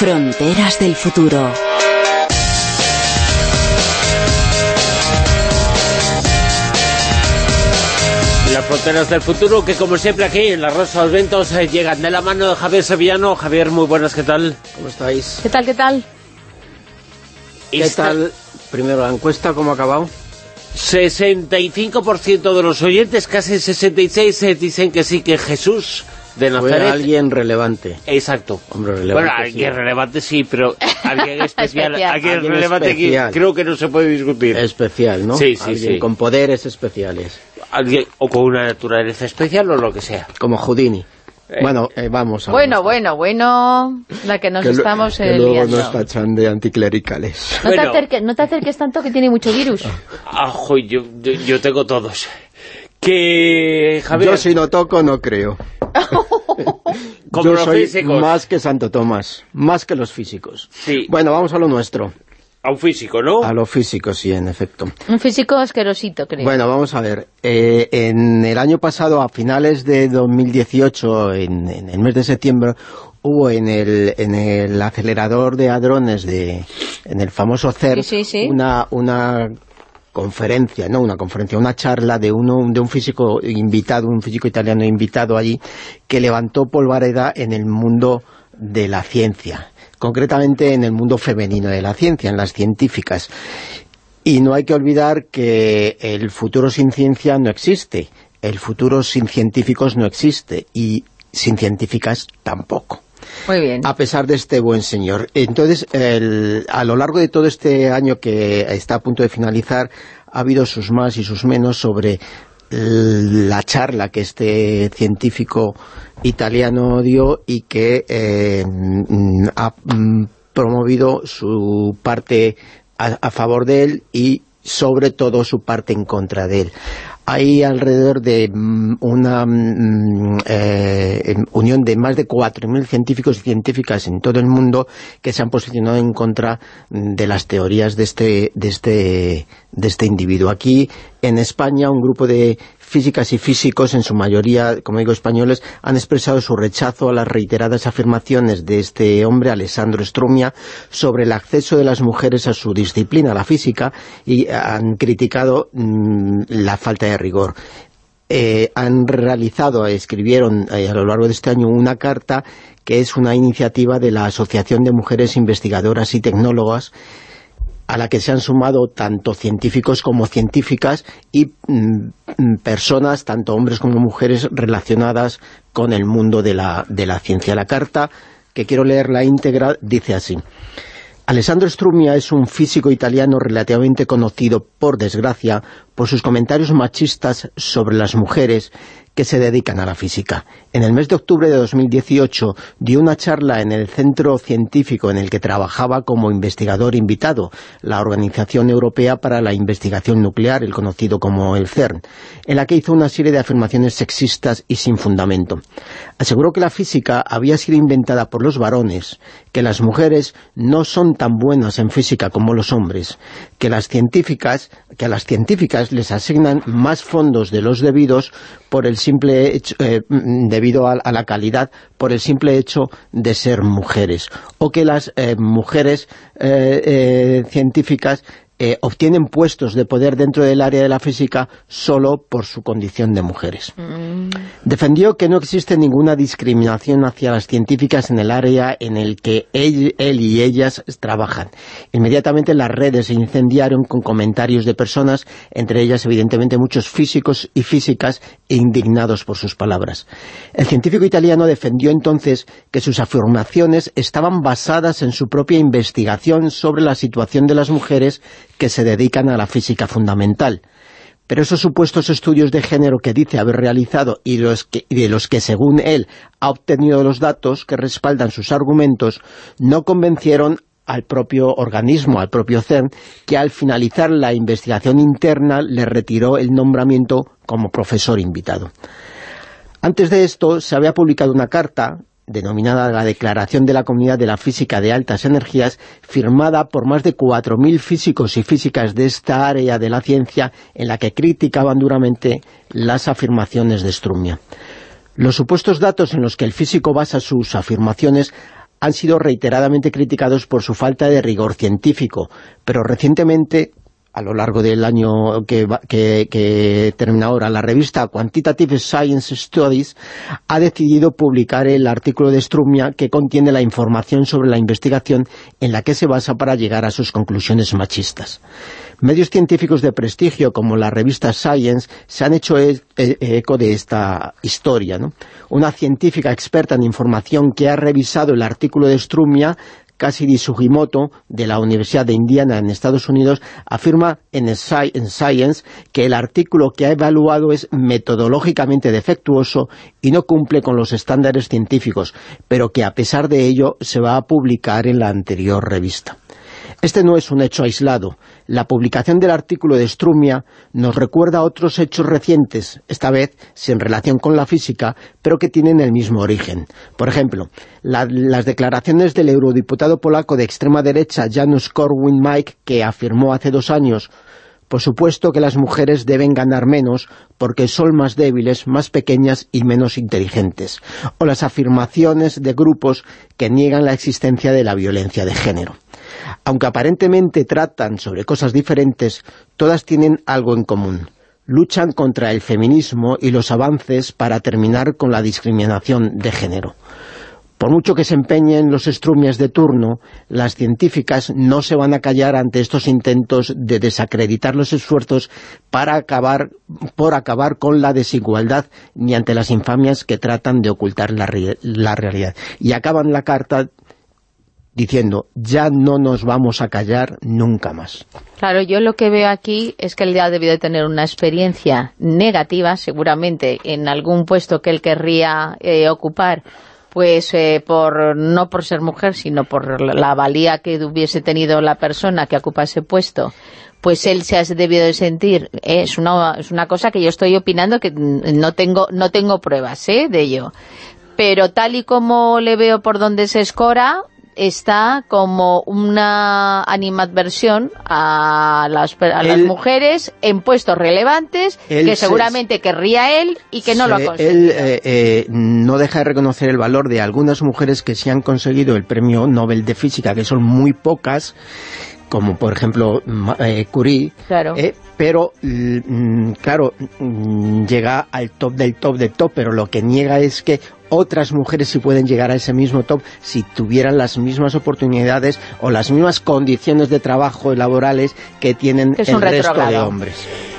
Fronteras del futuro. Las fronteras del futuro que como siempre aquí en la Rosa de los Vientos eh, llegan de la mano de Javier Sevillano. Javier, muy buenas, ¿qué tal? ¿Cómo estáis? ¿Qué tal, qué tal? ¿Qué Esta- tal? Primero la encuesta, ¿cómo ha acabado? 65% de los oyentes, casi 66, eh, dicen que sí, que Jesús de Fue Nazaret... alguien relevante. Exacto. Hombre, relevante, Bueno, sí. alguien relevante sí, pero alguien especial, Especial. alguien, Alguien relevante especial. que creo que no se puede discutir. Especial, ¿no? Sí, sí, alguien sí. con poderes especiales, Alguien, o con una naturaleza especial o lo que sea. como Houdini. Eh. Bueno, eh, vamos a... Bueno, bueno, bueno, la que nos que, lo- estamos que eh, luego liando. nos tachan de anticlericales. No, Bueno. te acerques, no te acerques tanto que tiene mucho virus. Ajo, yo, yo, yo tengo todos. Que, Javier, Yo si no toco no creo. como Yo los soy físicos, más que Santo Tomás, más que los físicos. Sí. Bueno, vamos a lo nuestro, a un físico, ¿no? a lo físico, sí, en efecto. Un físico asquerosito, creo. Bueno, vamos a ver. Eh, en el año pasado, a finales de 2018, en, en el mes de septiembre, hubo en el, en el acelerador de hadrones, de, en el famoso CERN, Sí, sí, sí. Una, una conferencia, no una conferencia, una charla de uno de un físico invitado, un físico italiano invitado allí, que levantó polvareda en el mundo de la ciencia, concretamente en el mundo femenino de la ciencia, en las científicas. Y no hay que olvidar que el futuro sin ciencia no existe, el futuro sin científicos no existe, y sin científicas tampoco Muy bien. a pesar de este buen señor. Entonces, a lo largo de todo este año que está a punto de finalizar, ha habido sus más y sus menos sobre la charla que este científico italiano dio y que eh, mm, ha mm, promovido su parte a favor de él y sobre todo su parte en contra de él. Hay alrededor de mm, una mm, eh, em, unión de más de 4.000 científicos y científicas en todo el mundo que se han posicionado en contra de las teorías de este, de este, de este individuo. Aquí, en España, un grupo de físicas y físicos, en su mayoría, como digo, españoles, han expresado su rechazo a las reiteradas afirmaciones de este hombre, Alessandro Strumia, sobre el acceso de las mujeres a su disciplina, la física, y han criticado mm, la falta de rigor. Eh, han realizado, escribieron eh, a lo largo de este año una carta que es una iniciativa de la Asociación de Mujeres Investigadoras y Tecnólogas a la que se han sumado tanto científicos como científicas y mm, mm, personas, tanto hombres como mujeres, relacionadas con el mundo de la, de la ciencia. La carta, que quiero leer la íntegra, dice así. Alessandro Strumia es un físico italiano relativamente conocido, por desgracia, por sus comentarios machistas sobre las mujeres que se dedican a la física. En el mes de octubre de 2018 dio una charla en el centro científico en el que trabajaba como investigador invitado, la Organización Europea para la Investigación Nuclear, el conocido como el CERN, en la que hizo una serie de afirmaciones sexistas y sin fundamento. Aseguró que la física había sido inventada por los varones, que las mujeres no son tan buenas en física como los hombres, que las científicas, que a las científicas les asignan más fondos de los debidos por el simple hecho, eh, mm, debido a, la calidad, por el simple hecho de ser mujeres, o que las eh, mujeres eh, eh, científicas eh, obtienen puestos de poder dentro del área de la física solo por su condición de mujeres. Defendió que no existe ninguna discriminación hacia las científicas en el área en el que él, él y ellas trabajan. Inmediatamente las redes se incendiaron con comentarios de personas, entre ellas evidentemente muchos físicos y físicas indignados por sus palabras. El científico italiano defendió entonces que sus afirmaciones estaban basadas en su propia investigación sobre la situación de las mujeres que se dedican a la física fundamental. Pero esos supuestos estudios de género que dice haber realizado y, de los que, según él, ha obtenido los datos que respaldan sus argumentos, no convencieron al propio organismo, al propio CERN, que al finalizar la investigación interna le retiró el nombramiento como profesor invitado. Antes de esto, se había publicado una carta denominada la Declaración de la Comunidad de la Física de Altas Energías, firmada por más de 4.000 físicos y físicas de esta área de la ciencia, en la que criticaban duramente las afirmaciones de Strumia. Los supuestos datos en los que el físico basa sus afirmaciones han sido reiteradamente criticados por su falta de rigor científico, pero recientemente a lo largo del año que, termina ahora, la revista Quantitative Science Studies ha decidido publicar el artículo de Strumia que contiene la información sobre la investigación en la que se basa para llegar a sus conclusiones machistas. Medios científicos de prestigio como la revista Science se han hecho e, e, eco de esta historia. Una científica experta en información que ha revisado el artículo de Strumia Cassidy Sugimoto, de la Universidad de Indiana en Estados Unidos, afirma en, Science que el artículo que ha evaluado es metodológicamente defectuoso y no cumple con los estándares científicos, pero que a pesar de ello se va a publicar en la anterior revista. Este no es un hecho aislado. La publicación del artículo de Strumia nos recuerda otros hechos recientes, esta vez sin relación con la física, pero que tienen el mismo origen. Por ejemplo, las declaraciones del eurodiputado polaco de extrema derecha Janusz Korwin-Mikke, que afirmó hace dos años por supuesto que las mujeres deben ganar menos porque son más débiles, más pequeñas y menos inteligentes. O las afirmaciones de grupos que niegan la existencia de la violencia de género. Aunque aparentemente tratan sobre cosas diferentes, todas tienen algo en común. Luchan contra el feminismo y los avances para terminar con la discriminación de género. Por mucho que se empeñen los estrumias de turno, las científicas no se van a callar ante estos intentos de desacreditar los esfuerzos para acabar, por acabar con la desigualdad ni ante las infamias que tratan de ocultar la, la realidad. Y acaban la carta diciendo, ya no nos vamos a callar nunca más. Claro, yo lo que veo aquí es que él ya ha debido de tener una experiencia negativa, seguramente, en algún puesto que él querría eh, ocupar, pues eh, por no por ser mujer, sino por la valía que hubiese tenido la persona que ocupa ese puesto, pues él se ha debido de sentir, eh, es, una, es una cosa que yo estoy opinando que no tengo, no tengo pruebas de ello, pero tal y como le veo por donde se escora, está como una animadversión a las, a las mujeres en puestos relevantes que seguramente querría él y que no lo ha conseguido. Él eh, eh, no deja de reconocer el valor de algunas mujeres que sí han conseguido el premio Nobel de Física, que son muy pocas, como por ejemplo eh, Curie, claro. eh, pero mm, claro, mm, llega al top del top del top, pero lo que niega es que otras mujeres sí pueden llegar a ese mismo top si tuvieran las mismas oportunidades o las mismas condiciones de trabajo laborales que tienen el resto de hombres.